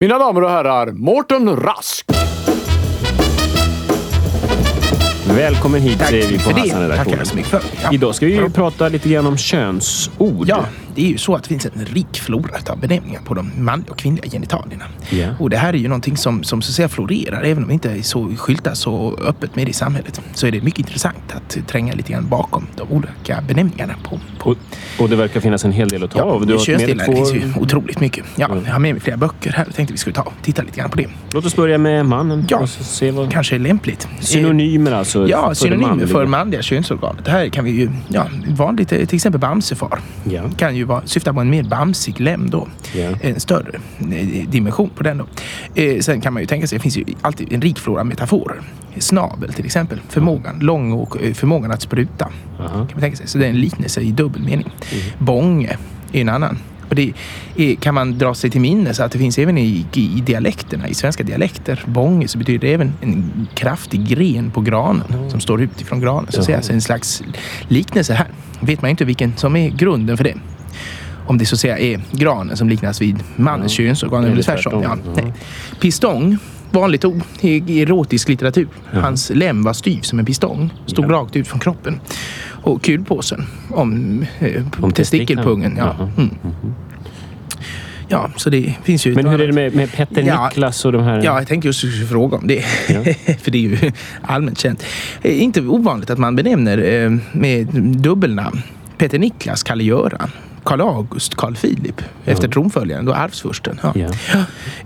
Mina damer och herrar, Mårten Rask. Välkommen hit Tack säger vi på för det. Tackar Hassan-redaktionen. så mycket för. Ja. Idag ska vi ju prata lite grann om könsord. Ja, det är ju så att det finns en rik flora av benämningar på de manliga och kvinnliga genitalierna. Ja. Och det här är ju någonting som, som så att säga florerar, även om det inte är så skyltas så öppet med det i samhället. Så är det mycket intressant att tränga lite grann bakom de olika benämningarna på, på Och, och det verkar finnas en hel del att ta av. Du dig könsdelar två... finns ju otroligt mycket. Ja, Mm. Jag har med mig flera böcker här och tänkte vi skulle ta och titta lite grann på det. Låt oss börja med mannen. Ja. se vad... Kanske är lämpligt. Synonymer alltså. för Ja, det synonymer för manliga könsorganet. Det här kan vi ju, ja, vanligt eh, till exempel bamsefar. Ja. Kan ju vara, syfta på en mer bamsig lem då. Ja. En större eh, dimension på den då. Eh, sen kan man ju tänka sig, det finns ju alltid en rik flora metaforer. Snabel till exempel, förmågan, lång och eh, förmågan att spruta. Aha. Kan man tänka sig. Så det är en liknelse i dubbel mening. Mm. Bånge är en annan. Och det är, kan man dra sig till minnes att det finns även i, i dialekterna, i svenska dialekter. Bånge så betyder det även en kraftig gren på granen som står ut ifrån granen. Så. Jaha. Så en slags liknelse här. Vet man inte vilken som är grunden för det. Om det så att säga är granen som liknas vid mannens könsorgan eller tvärtom. Ja, nej. Pistong, vanligt ord i erotisk litteratur. Hans lem var styv som en pistong. Stod Ja. rakt ut från kroppen. Och kulpåsen om, eh, Om testikelpungen. Ja. Mm. ja, så det finns ju... Men hur är det med, med Petter Ja. Niklas och de här? Ja, jag tänkte just fråga om det. Ja. För det är ju allmänt känt. Eh, Inte ovanligt att man benämner eh, med dubbelnamn. Peter Niklas, Kalle Göran. Karl August, Carl Philip efter tronföljaren, då arvsfursten. Ja. Ja.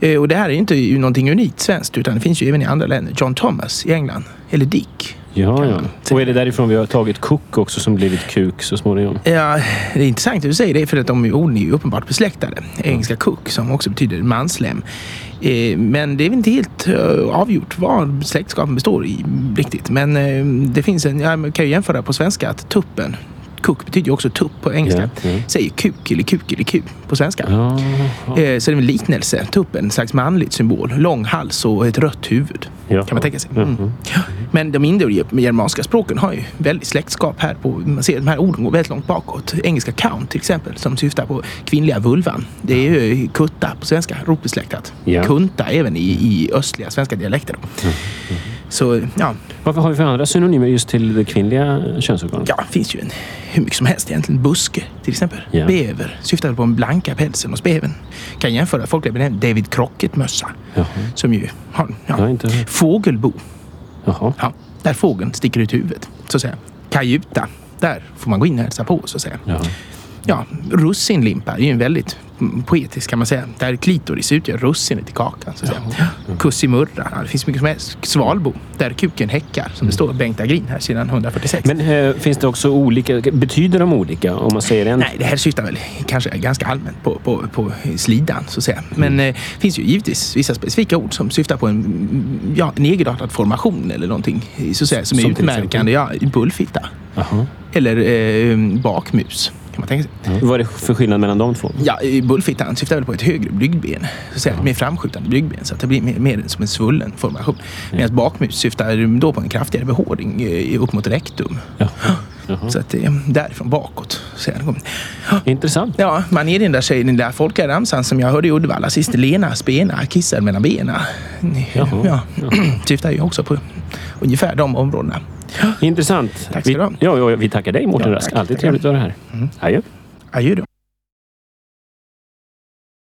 Eh, Och det här är ju inte någonting unikt svenskt utan det finns ju även i andra länder. John Thomas i England, eller Dick. Ja, ja. Och är det därifrån vi har tagit Cook också som blivit kuk så småningom? Ja, det är intressant att du säger det för att de orden är ju uppenbart besläktade. Engelska cook som också betyder manslem. Eh, Men det är inte helt eh, avgjort vad släktskapen består i riktigt. Men det finns en, ja, man kan ju jämföra på svenska att tuppen Cook betyder ju också tupp på engelska. Ja, ja. Säger kuk eller kuk eller ku på svenska. Ja. Eh, Så det är en liknelse. Tuppen, en slags manligt symbol. Lång hals och ett rött huvud. Ja. Kan man tänka sig. Mm. Ja. Men de indogermanska språken har ju väldigt släktskap här. På, man ser de här orden går väldigt långt bakåt. Engelska count till exempel, som syftar på kvinnliga vulvan. Det är ju kutta på svenska, rotbesläktat. Ja. Kunta även i, i östliga svenska dialekter. Så ja, Vad har vi för andra synonymer just till det kvinnliga könsorganet? ja, det finns ju en, hur mycket som helst egentligen. Buske till exempel. Ja. Bever syftar på den blanka pälsen hos bevern. Kan jämföra folkliga David Crockett-mössa. Som ju har, ja, inte fågelbo. Jaha. Ja, där fågeln sticker ut huvudet, så att säga. Kajuta, där får man gå in och hälsa på, så att säga. Jaha. Ja, russinlimpa är ju en väldigt mm, poetisk kan man säga. Där klitoris utgör russinet i kakan, så att säga. Kussimurra, ja, det finns mycket som helst. Svalbo, där kuken häckar, som det står Bengt Agrin här sedan 146. Men eh, finns det också olika, betyder de olika om man säger en? Nej, det här syftar väl kanske ganska allmänt på, på, på slidan, så att säga. Men det eh, finns ju givetvis vissa specifika ord som syftar på en, mm, ja, en egenartad formation eller någonting så att säga, som är Som till utmärkande. Ja, bullfitta. Jaha. Eller eh, bakmus, kan man tänka sig. Vad är det för skillnad mellan de två? Ja, eh, bullfittan syftar väl på ett högre blygdben. Så att säga, Mer framskjutande blygdben. Så att det blir mer, mer som en svullen formation. Medan bakmus syftar då på en kraftigare behåring eh, upp mot rektum. Jaha. Så att det är därifrån bakåt. Intressant. Ja, man erinrar sig den där folkliga ramsan som jag hörde i Uddevalla sist. Lena spena, kissar mellan benen. Ja, syftar ju också på ungefär de områdena. Intressant. Tack ska vi, du ha. ja, ja, vi tackar dig Mårten Ja, Rask. Alltid trevligt att ha dig här. Adjö. Adjö då.